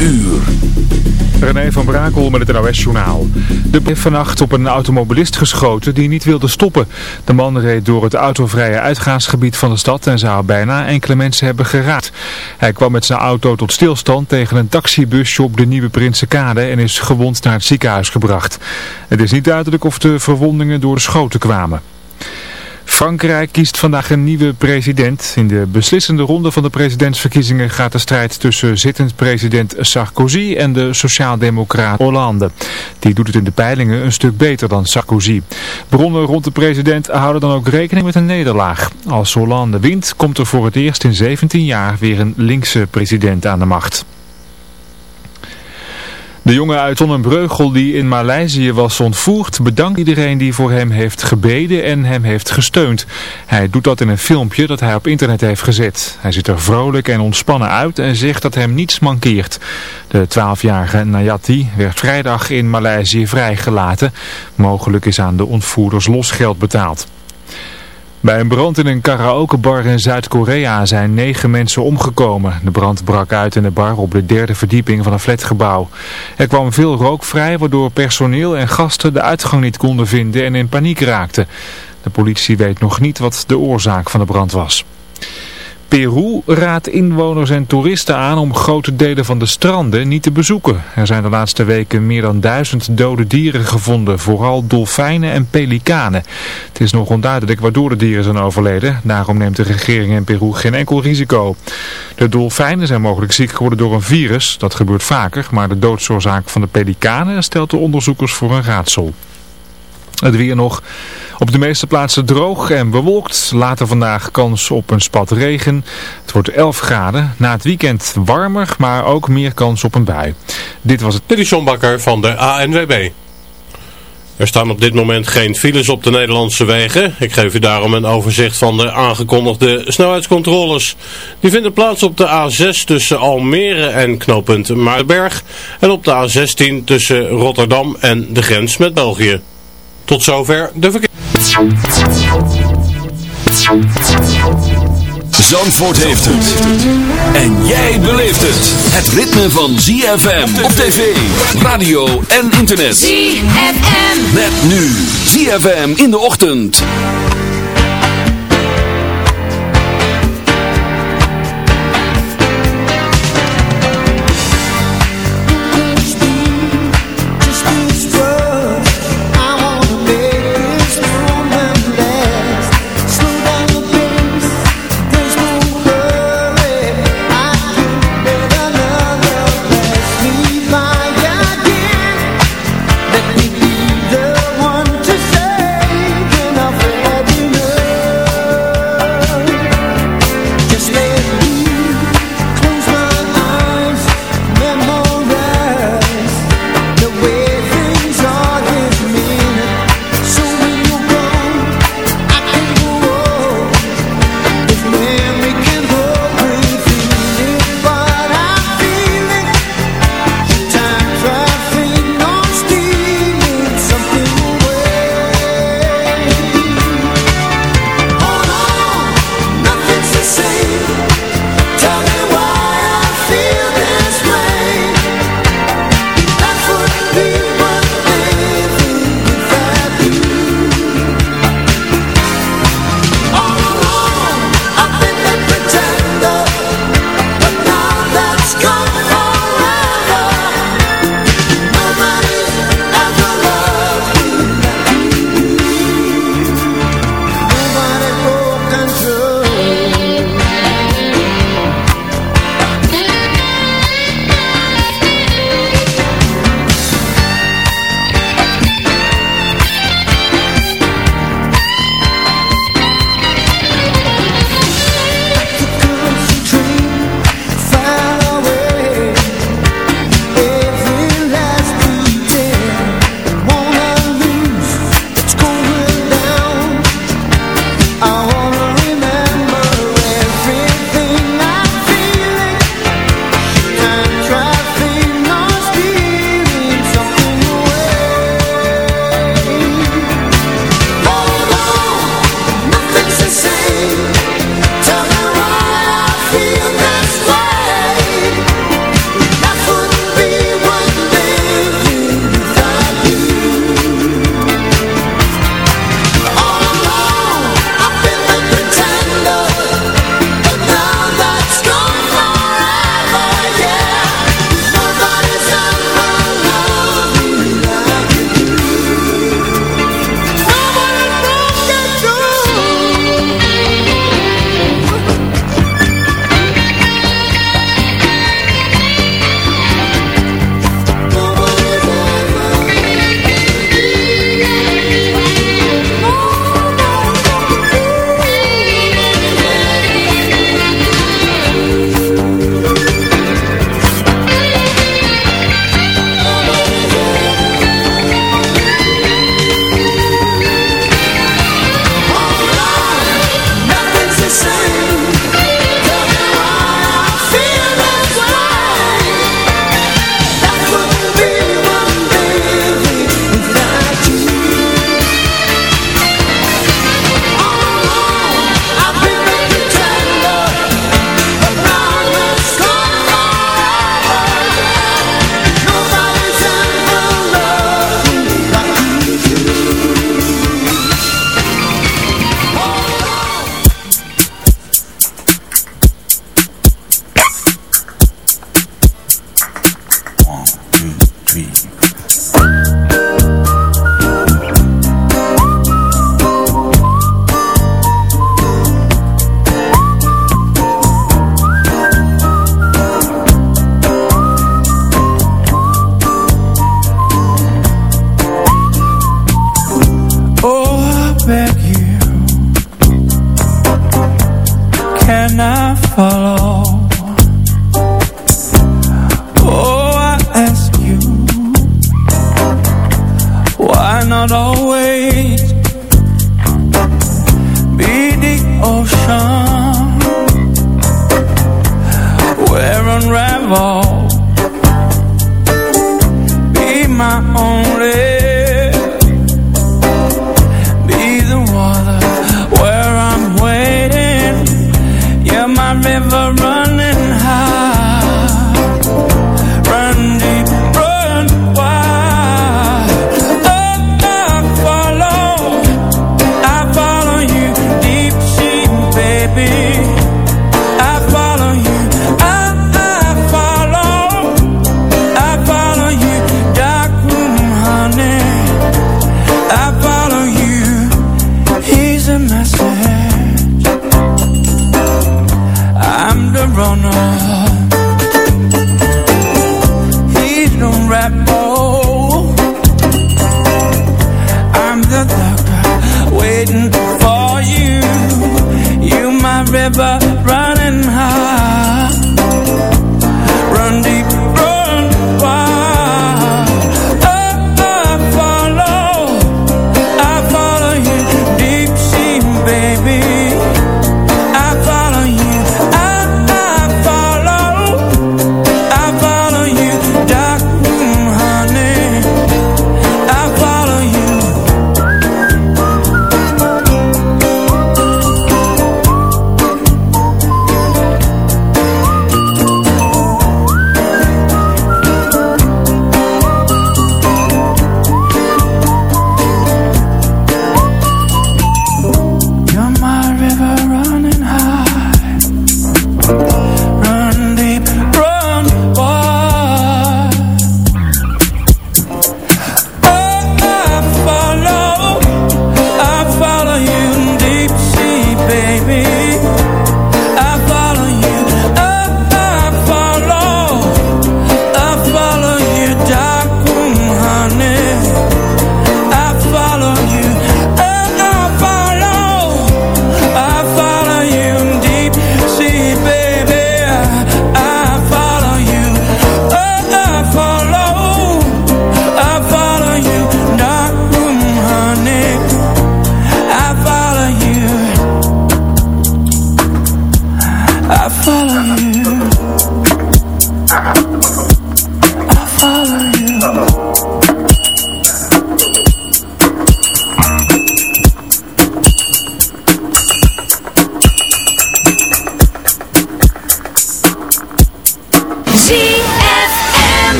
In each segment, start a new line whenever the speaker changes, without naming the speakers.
uur.
René van Brakel met het NOS-journaal. De heeft vannacht op een automobilist geschoten die niet wilde stoppen. De man reed door het autovrije uitgaansgebied van de stad en zou bijna enkele mensen hebben geraakt. Hij kwam met zijn auto tot stilstand tegen een taxibusje op de Nieuwe Prinsenkade en is gewond naar het ziekenhuis gebracht. Het is niet duidelijk of de verwondingen door de schoten kwamen. Frankrijk kiest vandaag een nieuwe president. In de beslissende ronde van de presidentsverkiezingen gaat de strijd tussen zittend president Sarkozy en de sociaaldemocraat Hollande. Die doet het in de peilingen een stuk beter dan Sarkozy. Bronnen rond de president houden dan ook rekening met een nederlaag. Als Hollande wint komt er voor het eerst in 17 jaar weer een linkse president aan de macht. De jongen uit Onnenbreugel die in Maleisië was ontvoerd bedankt iedereen die voor hem heeft gebeden en hem heeft gesteund. Hij doet dat in een filmpje dat hij op internet heeft gezet. Hij ziet er vrolijk en ontspannen uit en zegt dat hem niets mankeert. De 12-jarige Nayati werd vrijdag in Maleisië vrijgelaten. Mogelijk is aan de ontvoerders losgeld betaald. Bij een brand in een karaokebar in Zuid-Korea zijn negen mensen omgekomen. De brand brak uit in de bar op de derde verdieping van een flatgebouw. Er kwam veel rook vrij waardoor personeel en gasten de uitgang niet konden vinden en in paniek raakten. De politie weet nog niet wat de oorzaak van de brand was. Peru raadt inwoners en toeristen aan om grote delen van de stranden niet te bezoeken. Er zijn de laatste weken meer dan duizend dode dieren gevonden, vooral dolfijnen en pelikanen. Het is nog onduidelijk waardoor de dieren zijn overleden, daarom neemt de regering in Peru geen enkel risico. De dolfijnen zijn mogelijk ziek geworden door een virus, dat gebeurt vaker, maar de doodsoorzaak van de pelikanen stelt de onderzoekers voor een raadsel. Het weer nog op de meeste plaatsen droog en bewolkt. Later vandaag kans op een spat regen. Het wordt 11 graden. Na het weekend warmer, maar ook meer kans op een bui. Dit was het...
Dit van de ANWB. Er staan op dit moment geen files op de Nederlandse wegen. Ik geef u daarom een overzicht van de aangekondigde snelheidscontroles. Die vinden plaats op de A6 tussen Almere en knooppunt Maarberg. En op de A16 tussen Rotterdam en de grens met België. Tot zover de verkeer.
Zandvoort heeft het. En jij beleeft het. Het ritme van ZFM op tv, radio en internet.
ZFM.
Met nu ZFM in de ochtend.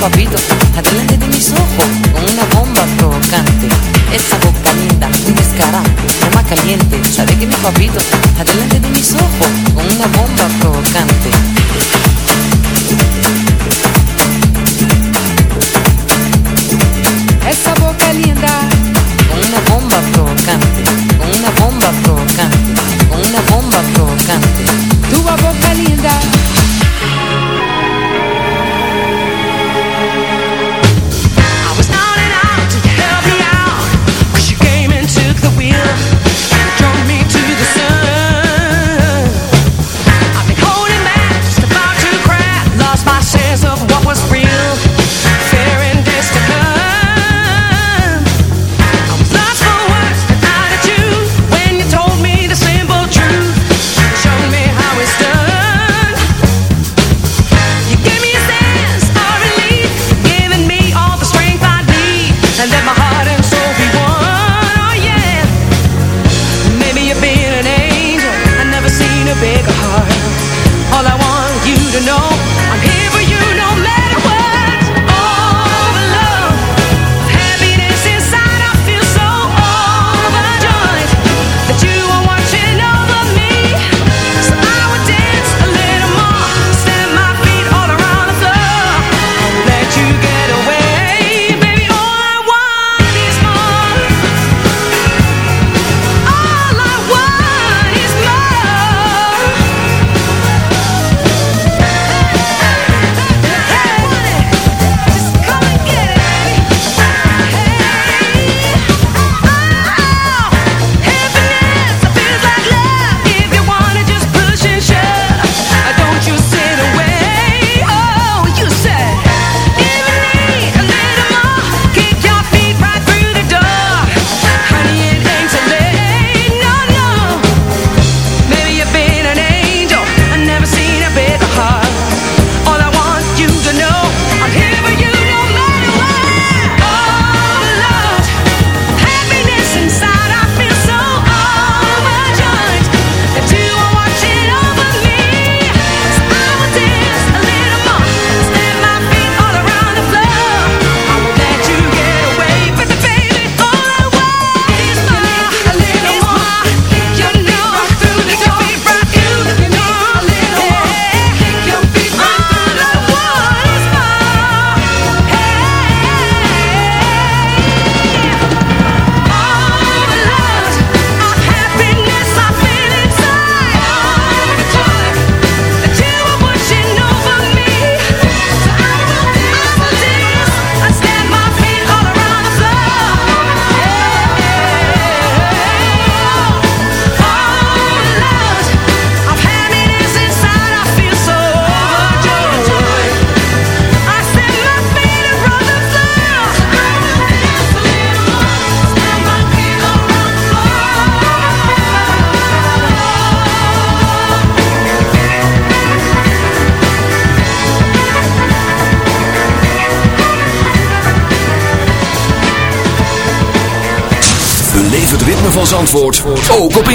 papito, adelante de mis ojos, con una bomba provocante. Esa boca linda, un descarada, más caliente. Sabe que mi papito, adelante de mis ojos, con una bomba provocante.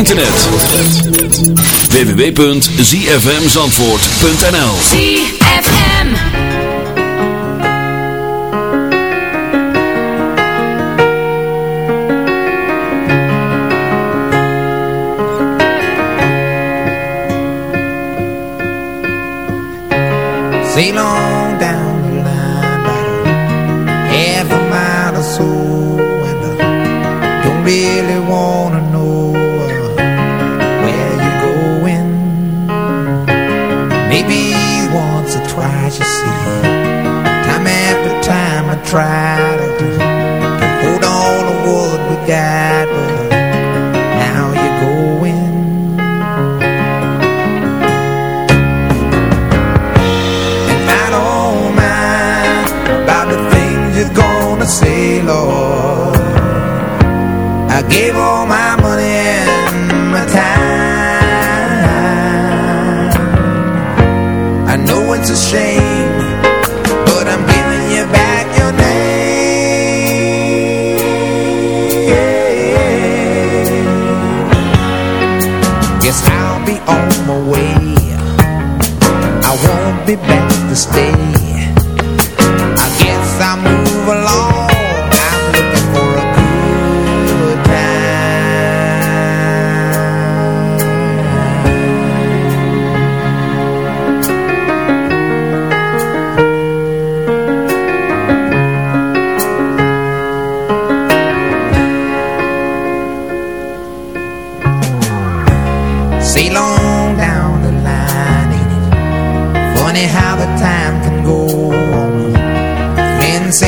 internet. www.zfmzandvoort.nl
ZFM
Sail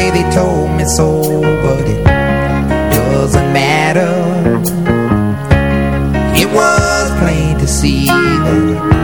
way they told me so But it doesn't matter. It was plain to see that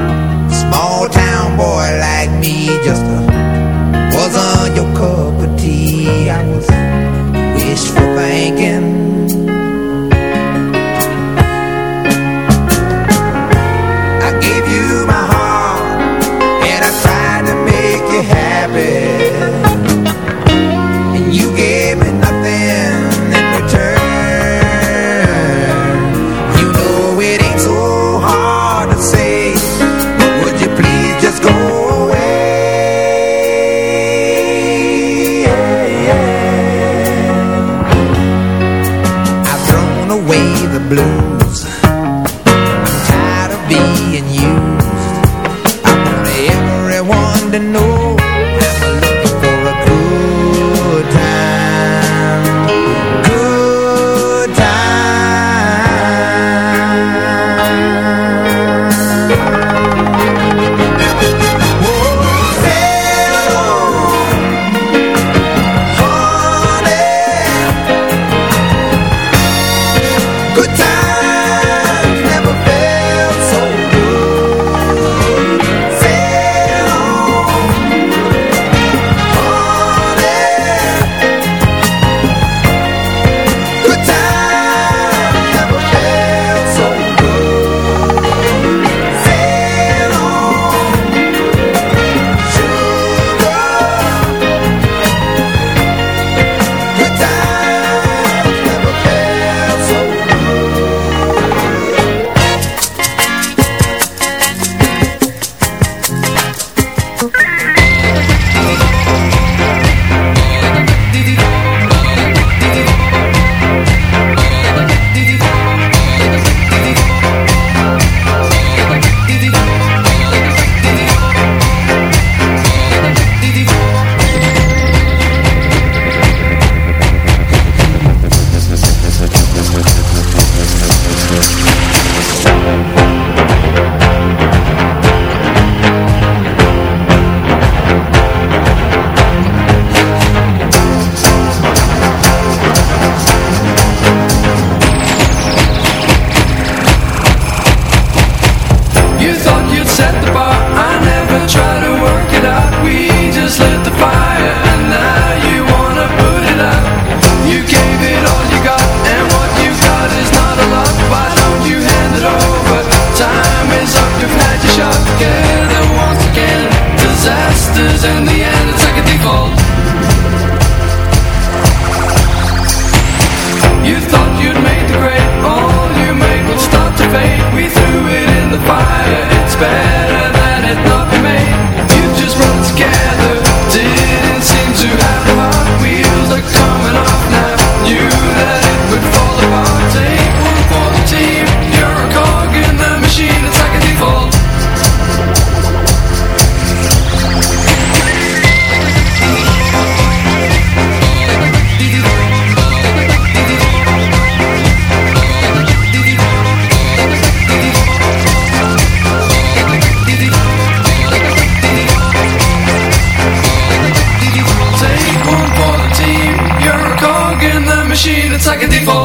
It's like a default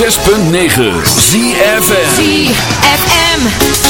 106.9 ZFM
ZFM.